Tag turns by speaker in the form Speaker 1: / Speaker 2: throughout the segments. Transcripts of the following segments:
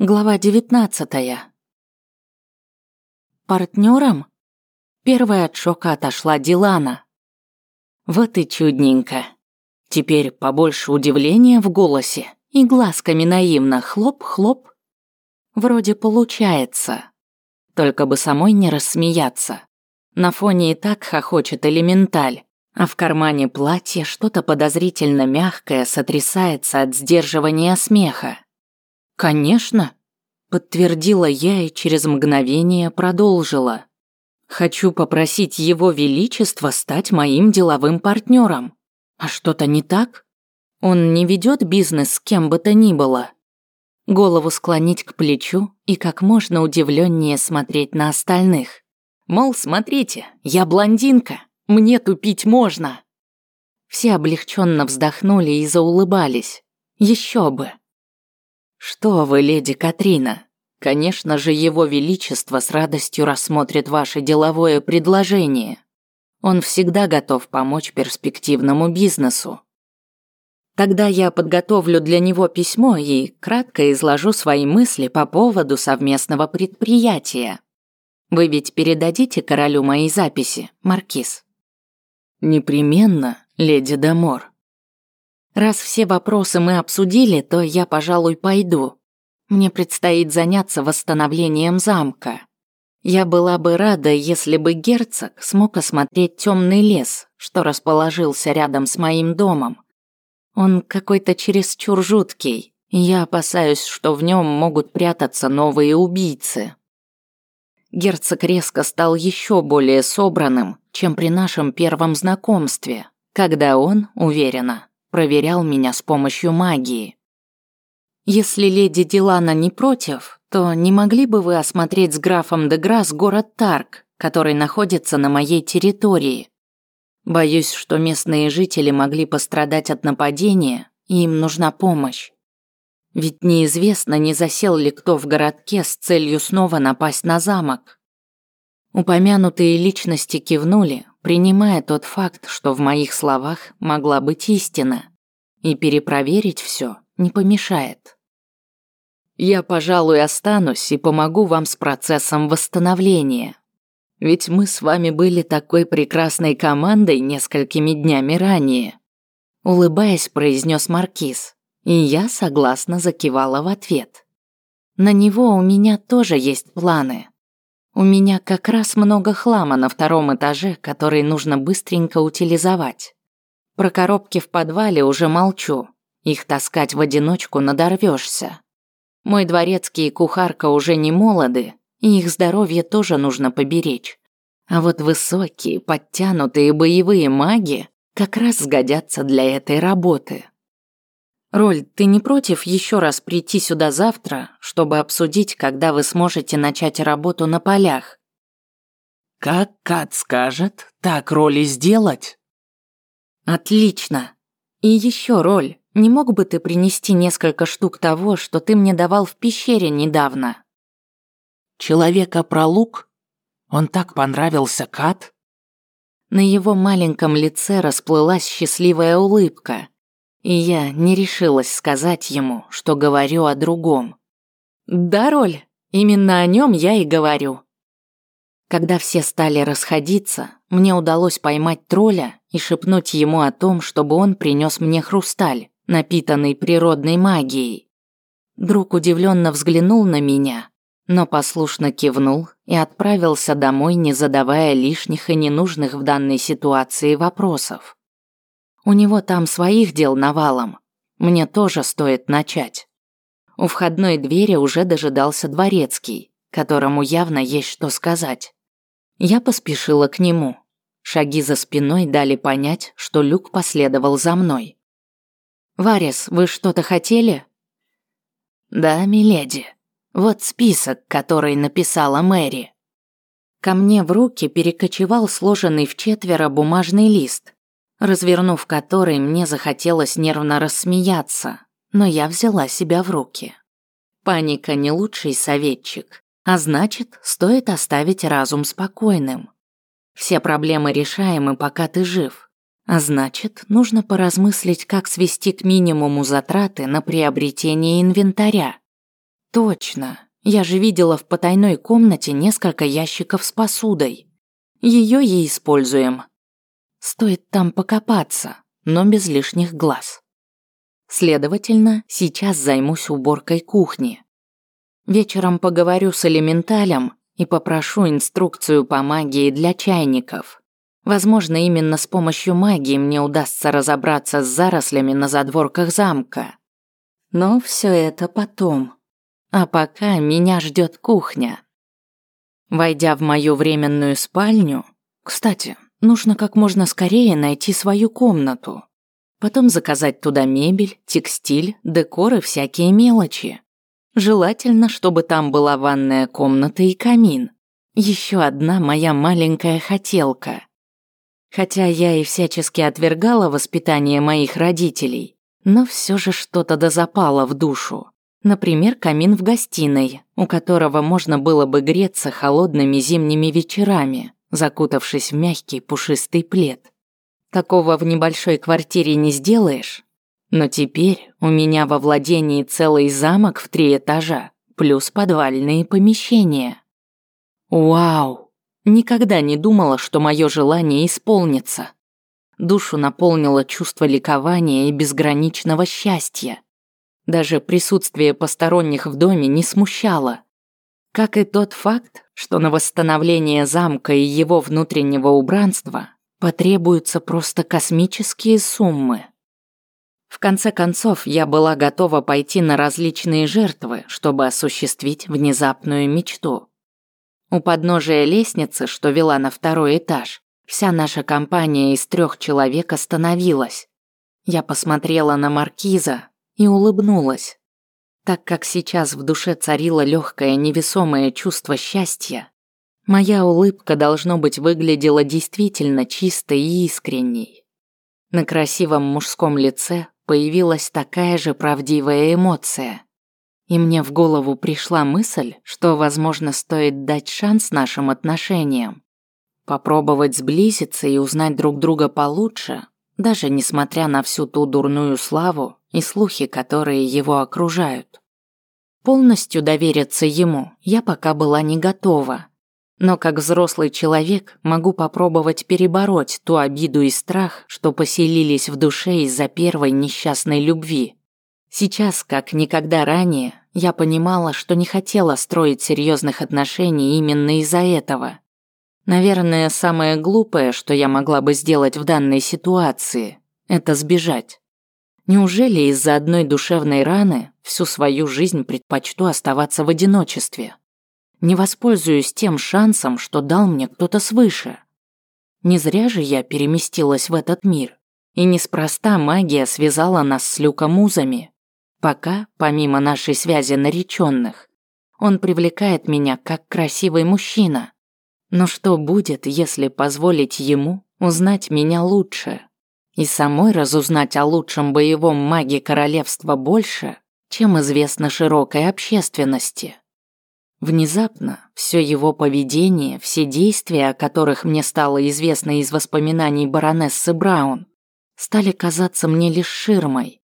Speaker 1: Глава девятнадцатая. Партнером? Первая от шока отошла Дилана. Вот и чудненько. Теперь побольше удивления в голосе и глазками наивно хлоп-хлоп. Вроде получается. Только бы самой не рассмеяться. На фоне и так хохочет элементаль, а в кармане платья что-то подозрительно мягкое сотрясается от сдерживания смеха. «Конечно», – подтвердила я и через мгновение продолжила. «Хочу попросить Его Величество стать моим деловым партнером. А что-то не так? Он не ведет бизнес с кем бы то ни было». Голову склонить к плечу и как можно удивленнее смотреть на остальных. Мол, смотрите, я блондинка, мне тупить можно. Все облегченно вздохнули и заулыбались. Еще бы. «Что вы, леди Катрина? Конечно же, его величество с радостью рассмотрит ваше деловое предложение. Он всегда готов помочь перспективному бизнесу. Тогда я подготовлю для него письмо и кратко изложу свои мысли по поводу совместного предприятия. Вы ведь передадите королю мои записи, маркиз?» «Непременно, леди Дамор», Раз все вопросы мы обсудили, то я, пожалуй, пойду. Мне предстоит заняться восстановлением замка. Я была бы рада, если бы герцог смог осмотреть темный лес, что расположился рядом с моим домом. Он какой-то чересчур жуткий, и я опасаюсь, что в нем могут прятаться новые убийцы. Герцог резко стал еще более собранным, чем при нашем первом знакомстве, когда он, уверенно, проверял меня с помощью магии. Если леди Дилана не против, то не могли бы вы осмотреть с графом де Грасс город Тарк, который находится на моей территории? Боюсь, что местные жители могли пострадать от нападения, и им нужна помощь. Ведь неизвестно, не засел ли кто в городке с целью снова напасть на замок. Упомянутые личности кивнули, принимая тот факт, что в моих словах могла быть истина, и перепроверить все не помешает. Я, пожалуй, останусь и помогу вам с процессом восстановления. Ведь мы с вами были такой прекрасной командой несколькими днями ранее. Улыбаясь, произнес Маркиз, и я согласно закивала в ответ. На него у меня тоже есть планы. У меня как раз много хлама на втором этаже, который нужно быстренько утилизовать. Про коробки в подвале уже молчу. Их таскать в одиночку надорвешься. Мой дворецкий и кухарка уже не молоды, и их здоровье тоже нужно поберечь. А вот высокие, подтянутые боевые маги как раз сгодятся для этой работы. Роль, ты не против еще раз прийти сюда завтра, чтобы обсудить, когда вы сможете начать работу на полях?
Speaker 2: Как Кат скажет, так роли сделать.
Speaker 1: Отлично. И еще роль, не мог бы ты принести несколько штук того, что ты мне давал в пещере недавно?
Speaker 2: Человека про лук? Он так понравился Кат?
Speaker 1: На его маленьком лице расплылась счастливая улыбка, и я не решилась сказать ему, что говорю о другом. Да, Роль, именно о нем я и говорю. Когда все стали расходиться, мне удалось поймать тролля и шепнуть ему о том, чтобы он принес мне хрусталь, напитанный природной магией. Друг удивленно взглянул на меня, но послушно кивнул и отправился домой, не задавая лишних и ненужных в данной ситуации вопросов. У него там своих дел навалом. Мне тоже стоит начать. У входной двери уже дожидался дворецкий, которому явно есть что сказать. Я поспешила к нему. Шаги за спиной дали понять, что Люк последовал за мной. «Варис, вы что-то хотели?» «Да, миледи. Вот список, который написала Мэри». Ко мне в руки перекочевал сложенный в четверо бумажный лист, развернув который, мне захотелось нервно рассмеяться, но я взяла себя в руки. Паника не лучший советчик, а значит, стоит оставить разум спокойным. Все проблемы решаемы, пока ты жив, а значит, нужно поразмыслить, как свести к минимуму затраты на приобретение инвентаря. Точно. Я же видела в потайной комнате несколько ящиков с посудой. Ее и используем. Стоит там покопаться, но без лишних глаз. Следовательно, сейчас займусь уборкой кухни. Вечером поговорю с элементалем и попрошу инструкцию по магии для чайников. Возможно, именно с помощью магии мне удастся разобраться с зарослями на задворках замка. Но все это потом. А пока меня ждет кухня. Войдя в мою временную спальню, кстати, нужно как можно скорее найти свою комнату. Потом заказать туда мебель, текстиль, декор и всякие мелочи. Желательно, чтобы там была ванная комната и камин. Еще одна моя маленькая хотелка. Хотя я и всячески отвергала воспитание моих родителей, но все же что-то дозапало в душу. Например, камин в гостиной, у которого можно было бы греться холодными зимними вечерами, закутавшись в мягкий пушистый плед. Такого в небольшой квартире не сделаешь. Но теперь у меня во владении целый замок в три этажа, плюс подвальные помещения. Вау! Никогда не думала, что мое желание исполнится. Душу наполнило чувство ликования и безграничного счастья. Даже присутствие посторонних в доме не смущало. Как и тот факт, что на восстановление замка и его внутреннего убранства потребуются просто космические суммы. В конце концов, я была готова пойти на различные жертвы, чтобы осуществить внезапную мечту. У подножия лестницы, что вела на второй этаж, вся наша компания из трех человек остановилась. Я посмотрела на маркиза и улыбнулась. Так как сейчас в душе царило легкое невесомое чувство счастья, моя улыбка, должно быть, выглядела действительно чистой и искренней. На красивом мужском лице появилась такая же правдивая эмоция – и мне в голову пришла мысль, что, возможно, стоит дать шанс нашим отношениям. Попробовать сблизиться и узнать друг друга получше, даже несмотря на всю ту дурную славу и слухи, которые его окружают. Полностью довериться ему я пока была не готова. Но как взрослый человек могу попробовать перебороть ту обиду и страх, что поселились в душе из-за первой несчастной любви. Сейчас, как никогда ранее, я понимала, что не хотела строить серьезных отношений именно из-за этого. Наверное, самое глупое, что я могла бы сделать в данной ситуации, это сбежать. Неужели из-за одной душевной раны всю свою жизнь предпочту оставаться в одиночестве? Не воспользуюсь тем шансом, что дал мне кто-то свыше. Не зря же я переместилась в этот мир. И неспроста магия связала нас с люкомузами. Пока, помимо нашей связи нареченных, он привлекает меня как красивый мужчина. Но что будет, если позволить ему узнать меня лучше? И самой разузнать о лучшем боевом маге королевства больше, чем известно широкой общественности? Внезапно все его поведение, все действия, о которых мне стало известно из воспоминаний баронессы Браун, стали казаться мне лишь ширмой,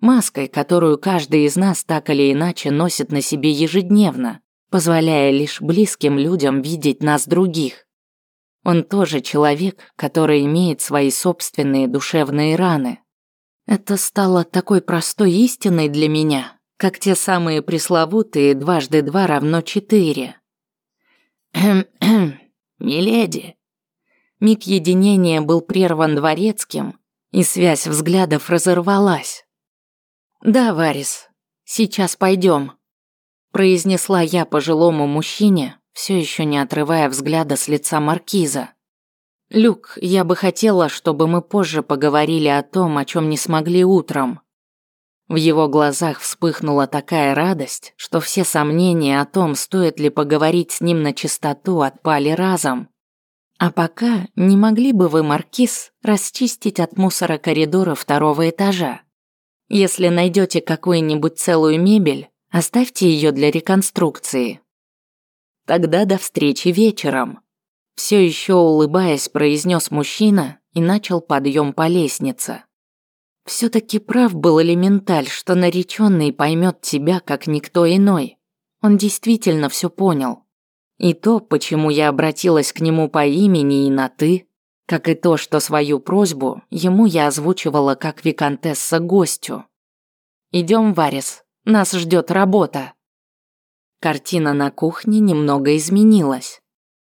Speaker 1: маской, которую каждый из нас так или иначе носит на себе ежедневно, позволяя лишь близким людям видеть нас других. Он тоже человек, который имеет свои собственные душевные раны. Это стало такой простой истиной для меня, как те самые пресловутые дважды два равно четыре. «Миледи». Миг единения был прерван дворецким, и связь взглядов разорвалась. «Да, Варис, сейчас пойдем», – произнесла я пожилому мужчине, все еще не отрывая взгляда с лица маркиза. «Люк, я бы хотела, чтобы мы позже поговорили о том, о чем не смогли утром». В его глазах вспыхнула такая радость, что все сомнения о том, стоит ли поговорить с ним на чистоту, отпали разом. А пока не могли бы вы, Маркиз, расчистить от мусора коридора второго этажа? Если найдете какую-нибудь целую мебель, оставьте ее для реконструкции. Тогда до встречи вечером. Все еще улыбаясь, произнес мужчина и начал подъем по лестнице. Все-таки прав был элементаль, что нареченный поймет тебя как никто иной, Он действительно все понял. И то, почему я обратилась к нему по имени и на «ты», как и то, что свою просьбу ему я озвучивала как виконтесса гостю. «Идем, Варис, нас ждет работа». Картина на кухне немного изменилась.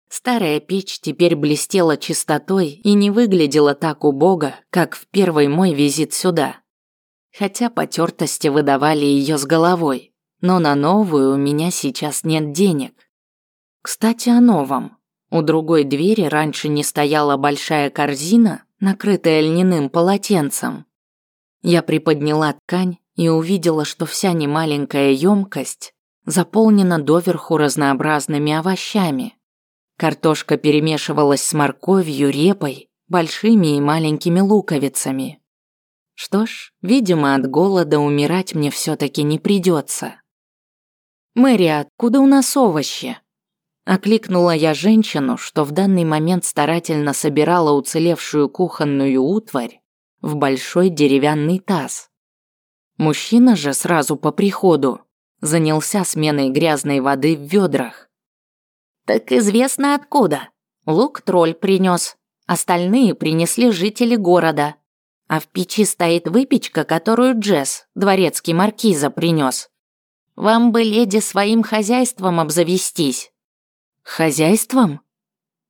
Speaker 1: Старая печь теперь блестела чистотой и не выглядела так убого, как в первый мой визит сюда. Хотя потертости выдавали ее с головой, но на новую у меня сейчас нет денег. Кстати, о новом. У другой двери раньше не стояла большая корзина, накрытая льняным полотенцем. Я приподняла ткань и увидела, что вся немаленькая емкость заполнена доверху разнообразными овощами. Картошка перемешивалась с морковью, репой, большими и маленькими луковицами. Что ж, видимо, от голода умирать мне все таки не придется. «Мэри, откуда у нас овощи?» Окликнула я женщину, что в данный момент старательно собирала уцелевшую кухонную утварь в большой деревянный таз. Мужчина же сразу по приходу занялся сменой грязной воды в ведрах. «Так известно откуда. Лук-тролль принес, остальные принесли жители города. А в печи стоит выпечка, которую Джесс, дворецкий маркиза, принес. Вам бы, леди, своим хозяйством обзавестись». Хозяйством?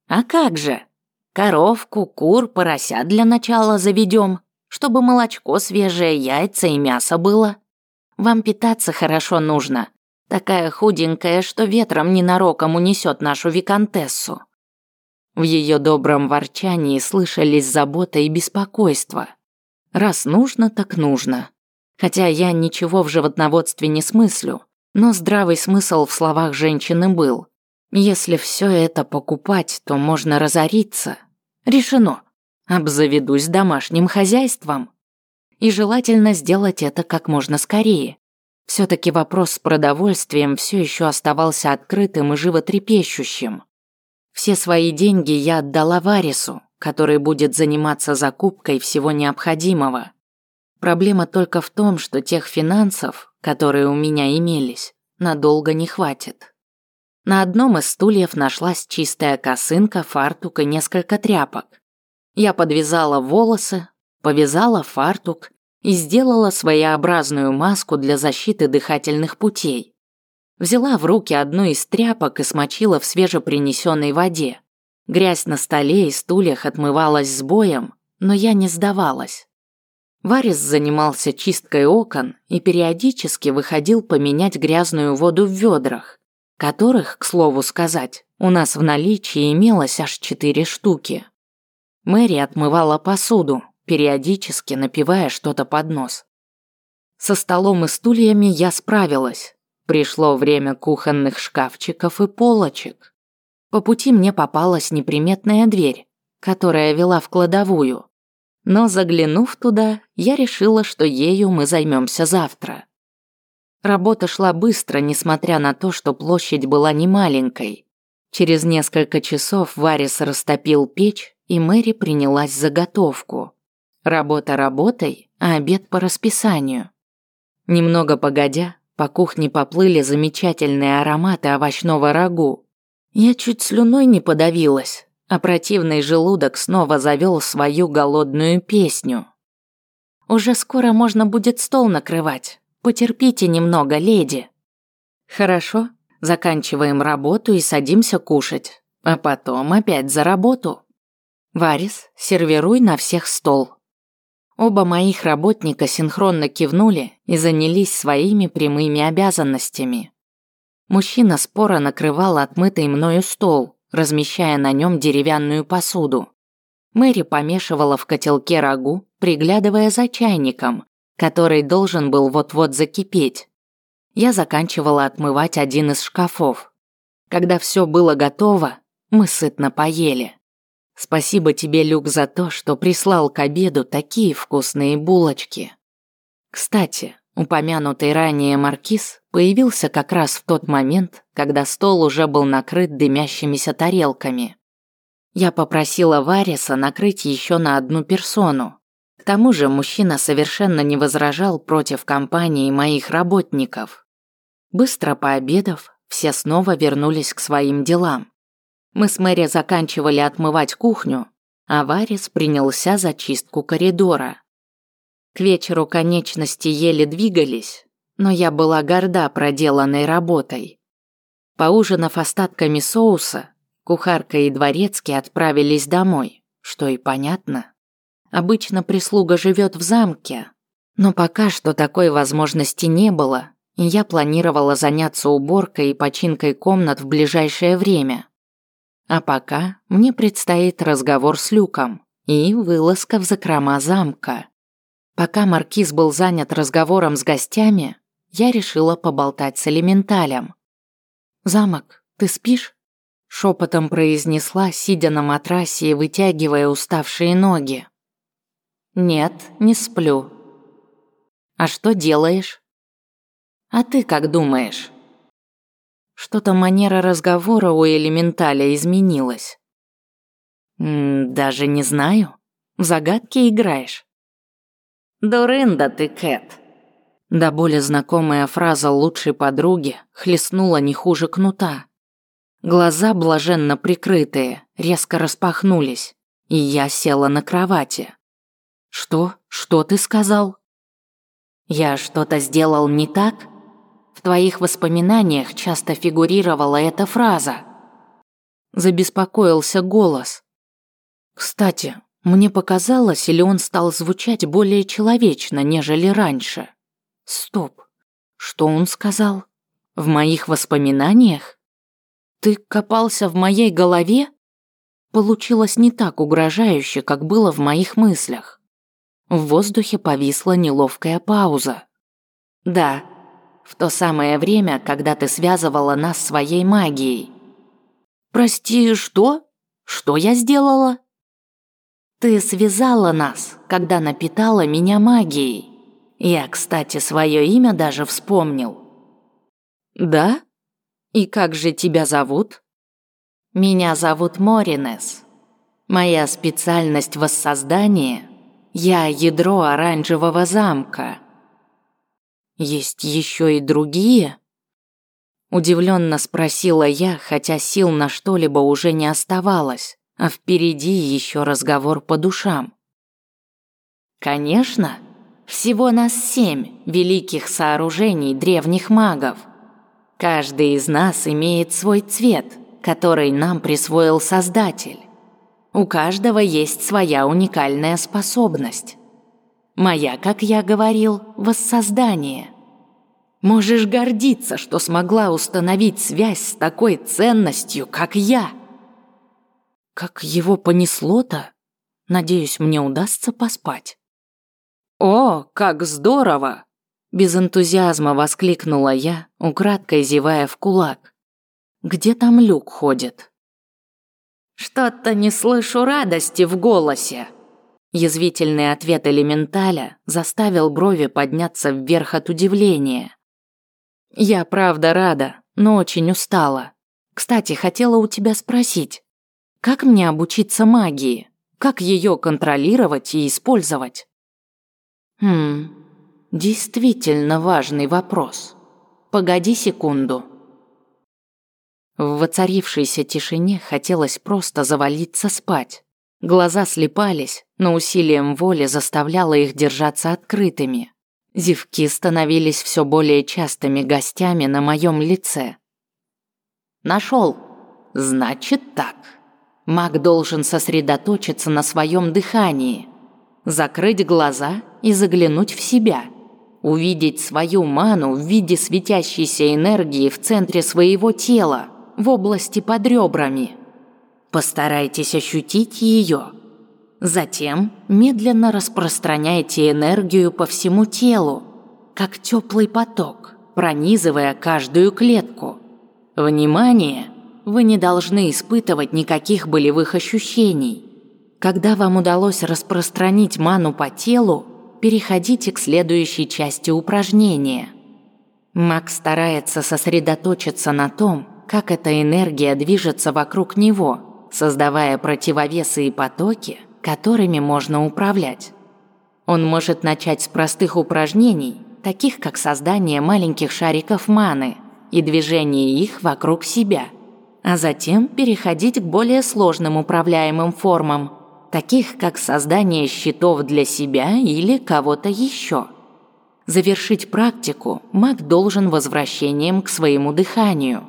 Speaker 1: А как же? Коровку, кур, поросят для начала заведем, чтобы молочко свежее, яйца и мясо было. Вам питаться хорошо нужно. Такая худенькая, что ветром ненароком унесет нашу виконтессу. В ее добром ворчании слышались забота и беспокойство. Раз нужно, так нужно. Хотя я ничего в животноводстве не смыслю, но здравый смысл в словах женщины был. Если все это покупать, то можно разориться. Решено. Обзаведусь домашним хозяйством. И желательно сделать это как можно скорее. Все-таки вопрос с продовольствием все еще оставался открытым и животрепещущим. Все свои деньги я отдала Варису, который будет заниматься закупкой всего необходимого. Проблема только в том, что тех финансов, которые у меня имелись, надолго не хватит. На одном из стульев нашлась чистая косынка, фартук и несколько тряпок. Я подвязала волосы, повязала фартук и сделала своеобразную маску для защиты дыхательных путей. Взяла в руки одну из тряпок и смочила в свежепринесенной воде. Грязь на столе и стульях отмывалась с боем, но я не сдавалась. Варис занимался чисткой окон и периодически выходил поменять грязную воду в ведрах, которых, к слову сказать, у нас в наличии имелось аж четыре штуки. Мэри отмывала посуду, периодически напивая что-то под нос. Со столом и стульями я справилась. Пришло время кухонных шкафчиков и полочек. По пути мне попалась неприметная дверь, которая вела в кладовую. Но заглянув туда, я решила, что ею мы займемся завтра. Работа шла быстро, несмотря на то, что площадь была немаленькой. Через несколько часов Варис растопил печь, и Мэри принялась за готовку. Работа работой, а обед по расписанию. Немного погодя, по кухне поплыли замечательные ароматы овощного рагу. Я чуть слюной не подавилась, а противный желудок снова завел свою голодную песню. Уже скоро можно будет стол накрывать, Потерпите немного, леди. Хорошо, заканчиваем работу и садимся кушать. А потом опять за работу. Варис, сервируй на всех стол. Оба моих работника синхронно кивнули и занялись своими прямыми обязанностями. Мужчина споро накрывал отмытый мною стол, размещая на нем деревянную посуду. Мэри помешивала в котелке рагу, приглядывая за чайником, который должен был вот-вот закипеть. Я заканчивала отмывать один из шкафов. Когда все было готово, мы сытно поели. Спасибо тебе, Люк, за то, что прислал к обеду такие вкусные булочки. Кстати, упомянутый ранее маркиз появился как раз в тот момент, когда стол уже был накрыт дымящимися тарелками. Я попросила Вариса накрыть еще на одну персону, к тому же мужчина совершенно не возражал против компании моих работников. Быстро пообедав, все снова вернулись к своим делам. Мы с Мэри заканчивали отмывать кухню, а Варис принялся за чистку коридора. К вечеру конечности еле двигались, но я была горда проделанной работой. Поужинав остатками соуса, кухарка и дворецкий отправились домой, что и понятно. Обычно прислуга живет в замке, но пока что такой возможности не было, и я планировала заняться уборкой и починкой комнат в ближайшее время. А пока мне предстоит разговор с Люком и вылазка в закрома замка. Пока маркиз был занят разговором с гостями, я решила поболтать с элементалем. «Замок, ты спишь?» Шепотом произнесла, сидя на матрасе и вытягивая уставшие ноги. «Нет, не сплю». «А что делаешь?» «А ты как думаешь?» Что-то манера разговора у элементаля изменилась. М «Даже не знаю. В загадки играешь?» «Дурында ты, Кэт!» Да более знакомая фраза лучшей подруги хлестнула не хуже кнута. Глаза, блаженно прикрытые, резко распахнулись, и я села на кровати. «Что? Что ты сказал?» «Я что-то сделал не так?» Твоих воспоминаниях часто фигурировала эта фраза. Забеспокоился голос. Кстати, мне показалось, или он стал звучать более человечно, нежели раньше. Стоп. Что он сказал? В моих воспоминаниях? Ты копался в моей голове? Получилось не так угрожающе, как было в моих мыслях. В воздухе повисла неловкая пауза. Да, в то самое время, когда ты связывала нас своей магией. Прости, что? Что я сделала? Ты связала нас, когда напитала меня магией. Я, кстати, свое имя даже вспомнил. Да? И как же тебя зовут? Меня зовут Моринес. Моя специальность воссоздание – я ядро оранжевого замка. Есть еще и другие? Удивленно спросила я, хотя сил на что-либо уже не оставалось, а впереди еще разговор по душам. Конечно, всего нас семь великих сооружений древних магов. Каждый из нас имеет свой цвет, который нам присвоил Создатель. У каждого есть своя уникальная способность. Моя, как я говорил, воссоздание. Можешь гордиться, что смогла установить связь с такой ценностью, как я. Как его понесло-то? Надеюсь, мне удастся поспать. О, как здорово! Без энтузиазма воскликнула я, украдкой зевая в кулак. Где там люк ходит? Что-то не слышу радости в голосе. Язвительный ответ элементаля заставил брови подняться вверх от удивления. «Я правда рада, но очень устала. Кстати, хотела у тебя спросить, как мне обучиться магии? Как ее контролировать и использовать?» «Хм, действительно важный вопрос. Погоди секунду». В воцарившейся тишине хотелось просто завалиться спать. Глаза слепались, но усилием воли заставляло их держаться открытыми. Зевки становились все более частыми гостями на моем лице. Нашел. Значит так. Маг должен сосредоточиться на своем дыхании, закрыть глаза и заглянуть в себя, увидеть свою ману в виде светящейся энергии в центре своего тела, в области под ребрами. Постарайтесь ощутить ее. Затем медленно распространяйте энергию по всему телу, как теплый поток, пронизывая каждую клетку. Внимание! Вы не должны испытывать никаких болевых ощущений. Когда вам удалось распространить ману по телу, переходите к следующей части упражнения. Маг старается сосредоточиться на том, как эта энергия движется вокруг него – создавая противовесы и потоки, которыми можно управлять. Он может начать с простых упражнений, таких как создание маленьких шариков маны и движение их вокруг себя, а затем переходить к более сложным управляемым формам, таких как создание щитов для себя или кого-то еще. Завершить практику маг должен возвращением к своему дыханию.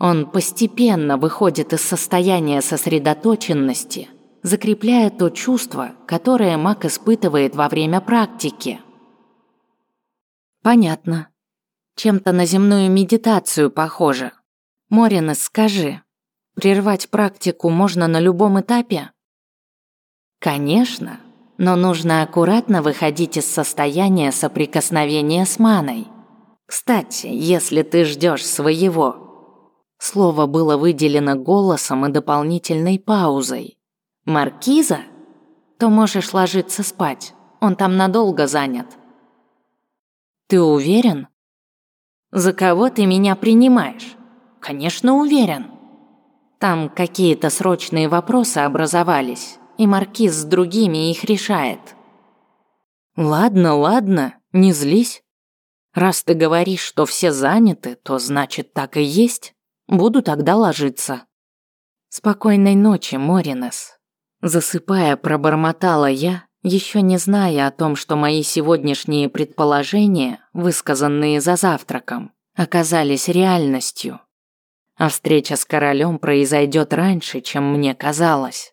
Speaker 1: Он постепенно выходит из состояния сосредоточенности, закрепляя то чувство, которое маг испытывает во время практики. Понятно. Чем-то на земную медитацию похоже. Моринес, скажи, прервать практику можно на любом этапе? Конечно, но нужно аккуратно выходить из состояния соприкосновения с маной. Кстати, если ты ждешь своего. Слово было выделено голосом и дополнительной паузой. Маркиза? То можешь ложиться спать. Он там надолго занят. Ты уверен? За кого ты меня принимаешь? Конечно, уверен. Там какие-то срочные вопросы образовались и маркиз с другими их решает. Ладно, ладно, не злись. Раз ты говоришь, что все заняты, то значит так и есть. Буду тогда ложиться. Спокойной ночи, Моринес. Засыпая, пробормотала я, еще не зная о том, что мои сегодняшние предположения, высказанные за завтраком, оказались реальностью. А встреча с королем произойдет раньше, чем мне казалось.